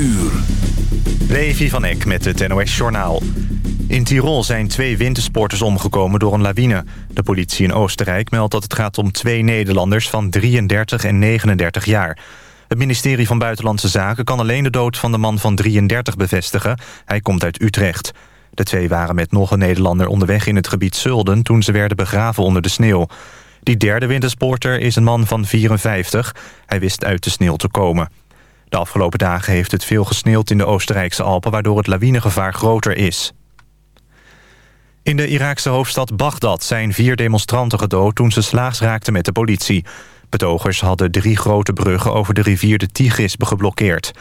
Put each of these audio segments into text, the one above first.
uur. Van Eck met het NOS Journaal. In Tirol zijn twee wintersporters omgekomen door een lawine. De politie in Oostenrijk meldt dat het gaat om twee Nederlanders... van 33 en 39 jaar. Het ministerie van Buitenlandse Zaken kan alleen de dood van de man van 33 bevestigen. Hij komt uit Utrecht. De twee waren met nog een Nederlander onderweg in het gebied Zulden... toen ze werden begraven onder de sneeuw. Die derde wintersporter is een man van 54. Hij wist uit de sneeuw te komen. De afgelopen dagen heeft het veel gesneeuwd in de Oostenrijkse Alpen... waardoor het lawinegevaar groter is. In de Iraakse hoofdstad Bagdad zijn vier demonstranten gedood... toen ze slaags raakten met de politie. Betogers hadden drie grote bruggen over de rivier de Tigris geblokkeerd.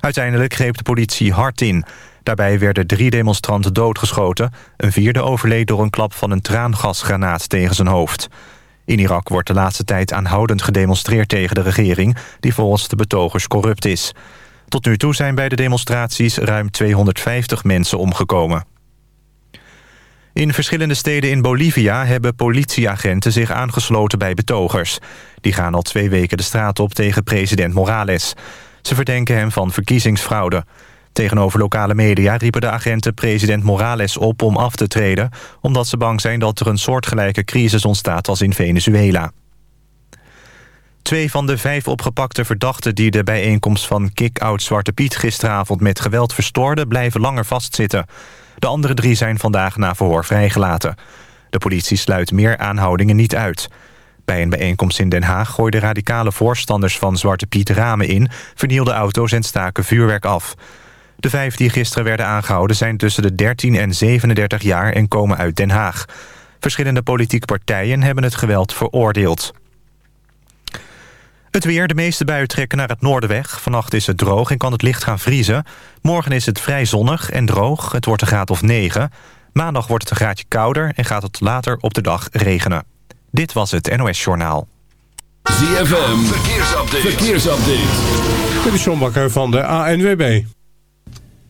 Uiteindelijk greep de politie hard in. Daarbij werden drie demonstranten doodgeschoten. Een vierde overleed door een klap van een traangasgranaat tegen zijn hoofd. In Irak wordt de laatste tijd aanhoudend gedemonstreerd tegen de regering... die volgens de betogers corrupt is. Tot nu toe zijn bij de demonstraties ruim 250 mensen omgekomen. In verschillende steden in Bolivia hebben politieagenten zich aangesloten bij betogers. Die gaan al twee weken de straat op tegen president Morales. Ze verdenken hem van verkiezingsfraude. Tegenover lokale media riepen de agenten president Morales op om af te treden... omdat ze bang zijn dat er een soortgelijke crisis ontstaat als in Venezuela. Twee van de vijf opgepakte verdachten die de bijeenkomst van Kick-Out Zwarte Piet gisteravond met geweld verstoorden... blijven langer vastzitten. De andere drie zijn vandaag na verhoor vrijgelaten. De politie sluit meer aanhoudingen niet uit. Bij een bijeenkomst in Den Haag gooiden radicale voorstanders van Zwarte Piet ramen in... vernielden auto's en staken vuurwerk af. De vijf die gisteren werden aangehouden zijn tussen de 13 en 37 jaar en komen uit Den Haag. Verschillende politieke partijen hebben het geweld veroordeeld. Het weer, de meeste buien trekken naar het noorden weg. Vannacht is het droog en kan het licht gaan vriezen. Morgen is het vrij zonnig en droog. Het wordt een graad of 9. Maandag wordt het een graadje kouder en gaat het later op de dag regenen. Dit was het NOS Journaal. ZFM, verkeersupdate. verkeersupdate. Dit is John Bakker van de ANWB.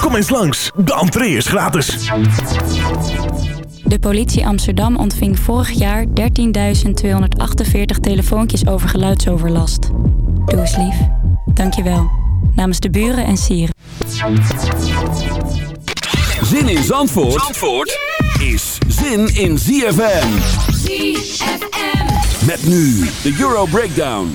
Kom eens langs, de entree is gratis. De politie Amsterdam ontving vorig jaar 13.248 telefoontjes over geluidsoverlast. Doe eens lief. Dankjewel. Namens de buren en sieren. Zin in Zandvoort, Zandvoort is zin in ZFM. ZFM. Met nu de Euro Breakdown.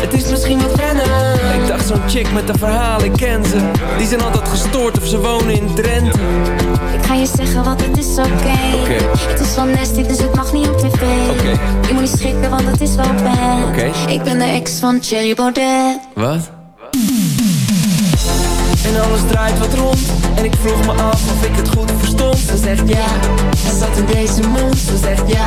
Het is misschien wat wennen Ik dacht zo'n chick met een verhaal, ik ken ze Die zijn altijd gestoord of ze wonen in Drenthe Ik ga je zeggen, want het is oké. Oké. Het is wel nasty, dus het mag niet op tv. Oké. Je moet niet schrikken, want het is wel bad. Oké. Ik ben de ex van Cherry Baudet. Wat? En alles draait wat rond En ik vroeg me af of ik het goed verstond Ze zegt ja, Hij zat in deze mond. ze zegt ja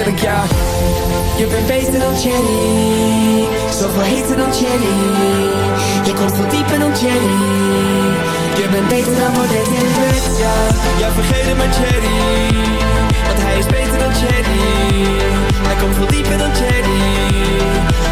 Je bent beter dan Jenny. Zoveel heter dan Jenny. Je komt veel dieper dan Jenny. Je bent beter dan Baudet in bed, ja. Ja, vergeet het maar Jerry. Want hij is beter dan Jerry. Hij komt veel dieper dan Jerry.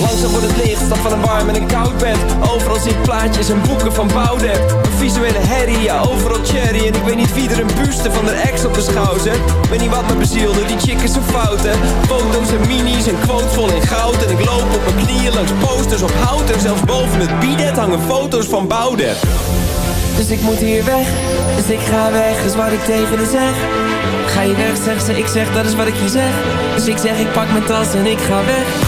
Langzaam wordt het licht, stap van een warm en een koud bed. Overal ik plaatjes en boeken van Boudewijn Een visuele herrie, ja overal cherry. En ik weet niet wie er een buste van de ex op de schouw zet Weet niet wat me bezielde, die chick is zo fout hè. Foto's en minis en quotes vol in goud. En ik loop op mijn knieën langs posters op hout. En zelfs boven het bidet hangen foto's van Boudewijn dus ik moet hier weg, dus ik ga weg, is wat ik tegen haar zeg. Ga je weg, zegt ze, ik zeg, dat is wat ik je zeg. Dus ik zeg, ik pak mijn tas en ik ga weg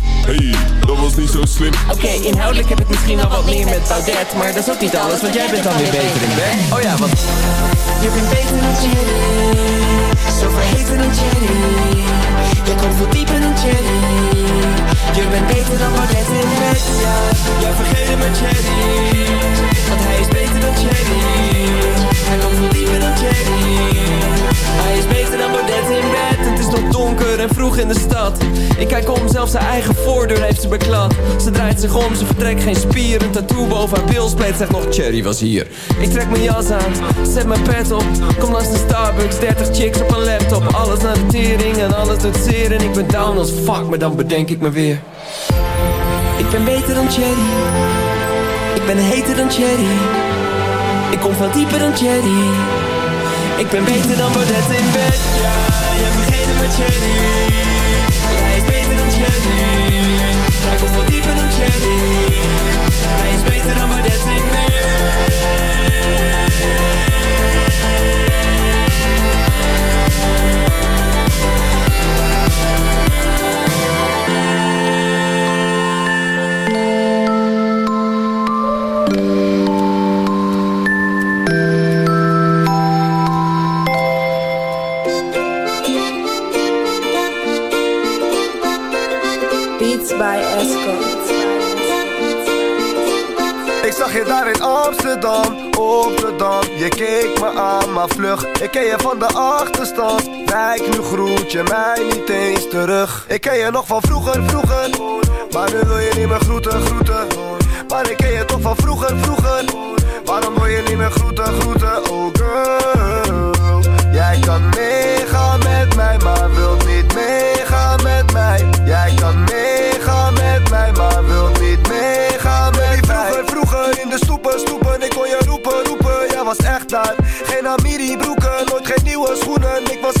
Hey, dat was niet zo slim. Oké, inhoudelijk heb ik misschien wel wat meer met Baudet Maar dat is ook niet alles, want jij bent dan weer beter in bed Oh ja, want Je bent beter dan Jenny Zo verheven dan Jenny Je komt veel dieper dan Jenny Je bent beter dan Baudet in bed, ja Ja, vergeet maar Jenny Want hij is beter dan Jenny Hij komt veel dieper dan Jenny Hij is beter dan Baudet in bed. Het is nog donker en vroeg in de stad. Ik kijk om, zelfs zijn eigen voordeur heeft ze beklad. Ze draait zich om, ze vertrekt geen spier. Een tattoo boven haar bilspleet zegt nog Cherry was hier. Ik trek mijn jas aan, zet mijn pet op. Kom langs de Starbucks, 30 chicks op een laptop. Alles naar de tering en alles doet En ik ben down als fuck, maar dan bedenk ik me weer. Ik ben beter dan Cherry Ik ben heter dan Cherry Ik kom veel dieper dan Cherry Ik ben beter dan Baudet in bed, ja Je vergeet het met Cherry Hij is beter dan Cherry Hij komt veel dieper dan Cherry Hij is beter dan Baudet in bed zag je daar in Amsterdam, op de Dam. Je keek me aan, maar vlug. Ik ken je van de achterstand. Kijk, nu groet je mij niet eens terug. Ik ken je nog van vroeger, vroeger. Maar nu wil je niet meer groeten, groeten. Maar ik ken je toch van vroeger, vroeger. Waarom wil je niet meer groeten, groeten, oh girl. Jij kan meegaan met mij, maar wilt niet meegaan met mij. Jij kan meegaan met mij, maar wilt de stoepen, stoepen Ik kon je roepen, roepen, jij was echt daar Geen Amiri broeken, nooit geen nieuwe schoenen. Ik was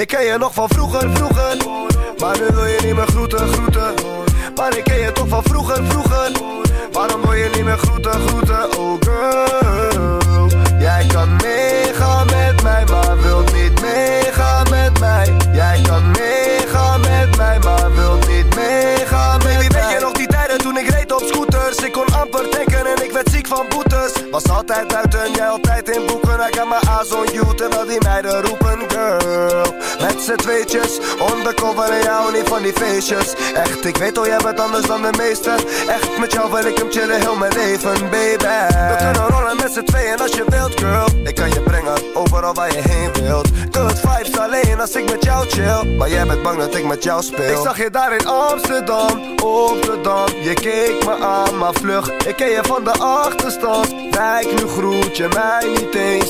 ik ken je nog van vroeger, vroeger. Maar nu wil je niet meer groeten, groeten. Maar ik ken je toch van vroeger, vroeger. Waarom wil je niet meer groeten, groeten? Oh girl. Jij kan meegaan met mij Maar wilt niet meegaan met mij. Jij kan meegaan met mij Maar wilt niet meegaan met Baby, mij. weet je nog die tijden toen ik reed op scooters? Ik kon amper denken en ik werd ziek van boetes. Was altijd buiten, jij altijd in boeken. I got my eyes on you, terwijl die meiden roepen girl. Met z'n tweetjes, undercover en jou niet van die feestjes. Echt, ik weet al, jij bent anders dan de meesten Echt, met jou wil ik hem chillen heel mijn leven, baby. We kunnen rollen met z'n tweeën als je wilt, girl. Ik kan je brengen, overal waar je heen wilt. Good vibes alleen als ik met jou chill. Maar jij bent bang dat ik met jou speel. Ik zag je daar in Amsterdam, op de Dam. Je keek me aan, maar vlug. Ik ken je van de achterstand. Wijk, nu groet je mij niet eens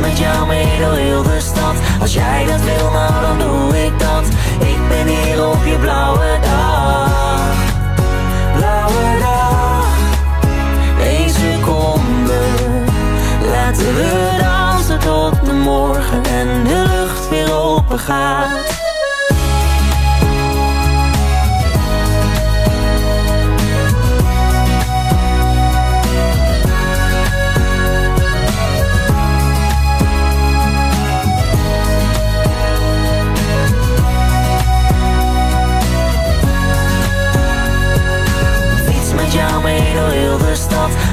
Met jou mee heel de stad, als jij dat wil, nou dan doe ik dat. Ik ben hier op je blauwe dag, blauwe dag, één seconde. Laten we dansen tot de morgen en de lucht weer open gaat.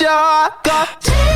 your.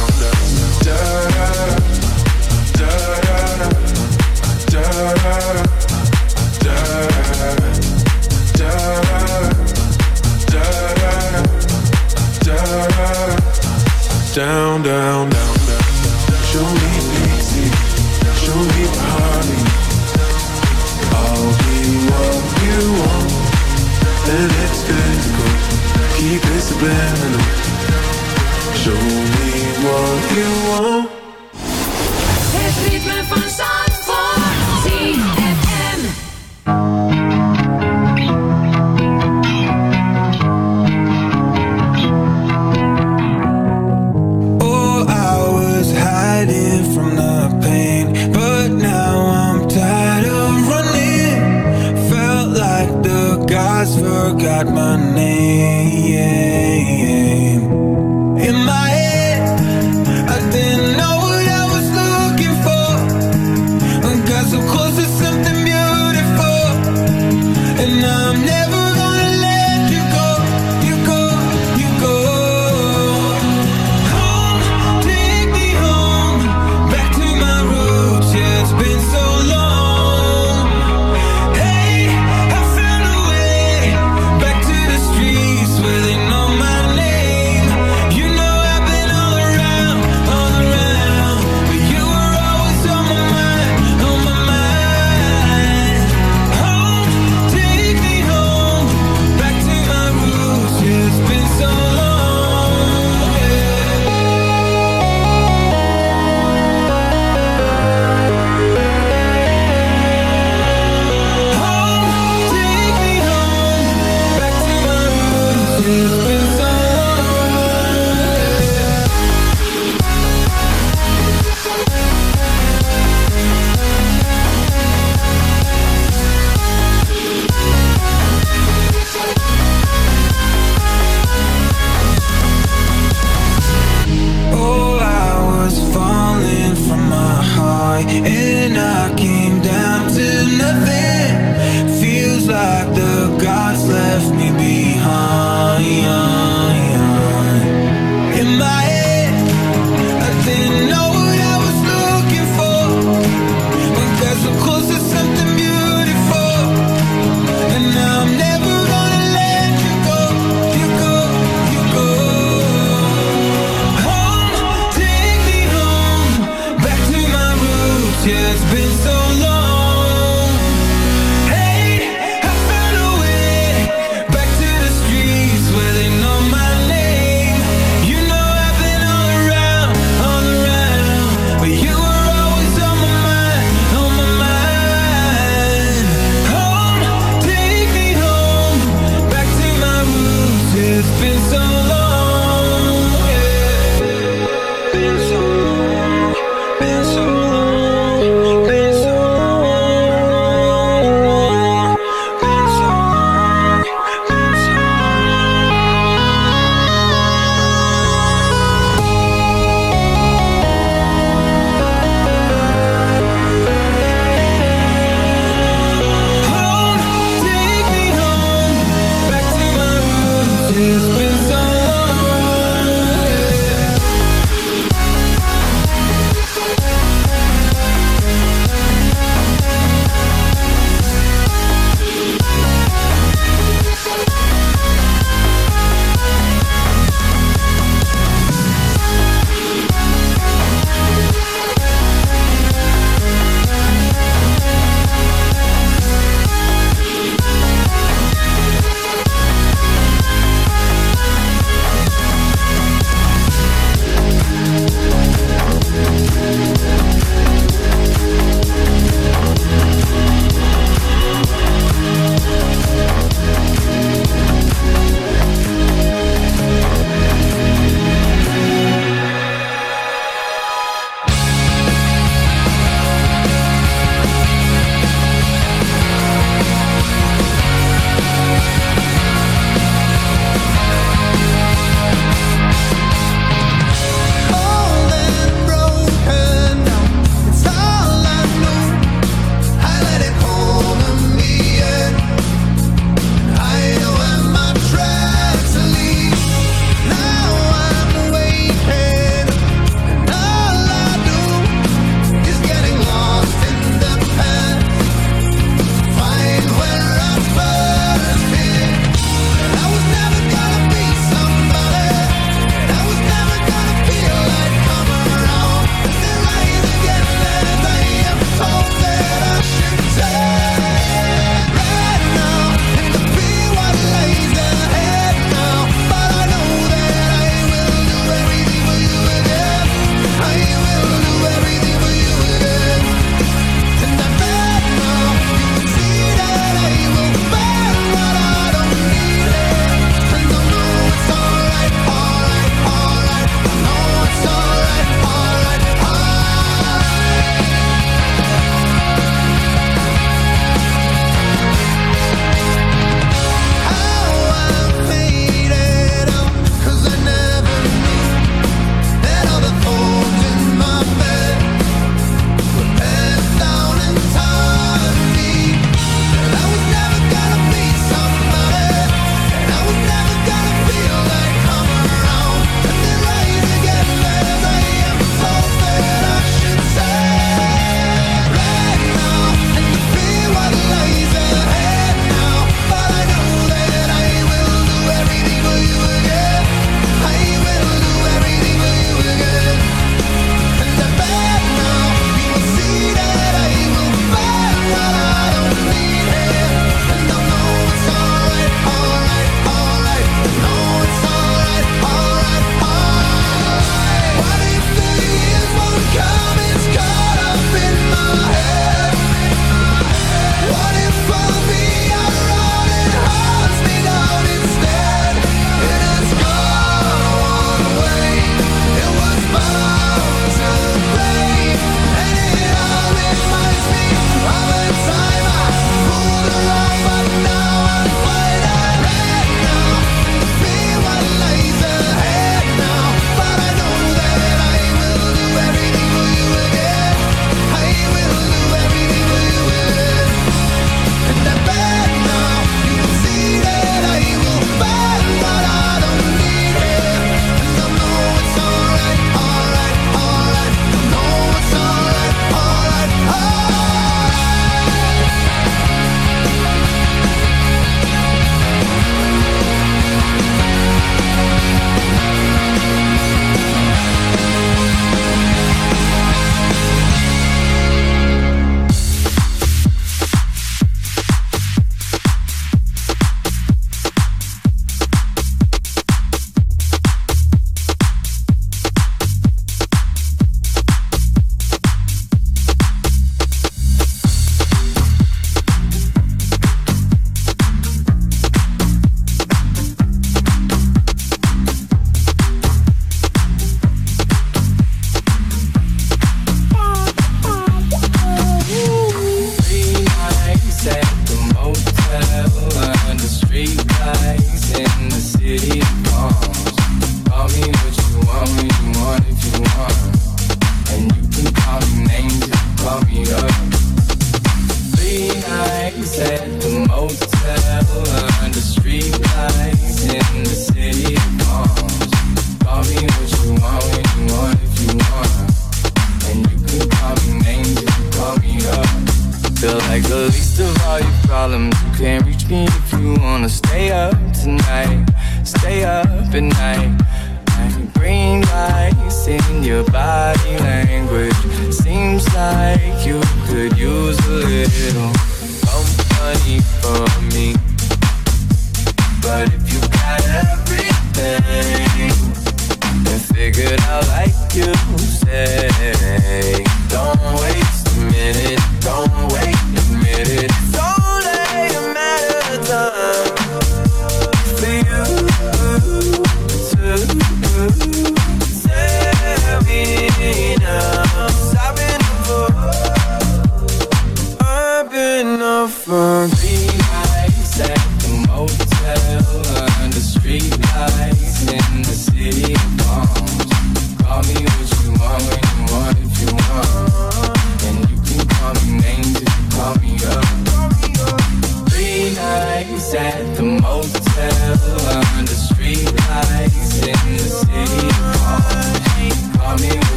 subliminal Show me what you want. Het ritme van zand I came down to nothing. Feels like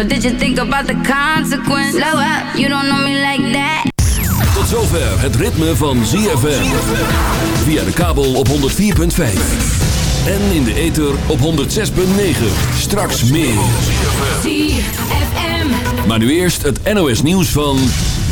But did you think about the consequence? Slow up, you don't know me like that. Tot zover het ritme van ZFM. Via de kabel op 104.5. En in de ether op 106.9. Straks meer. ZFM. Maar nu eerst het NOS nieuws van...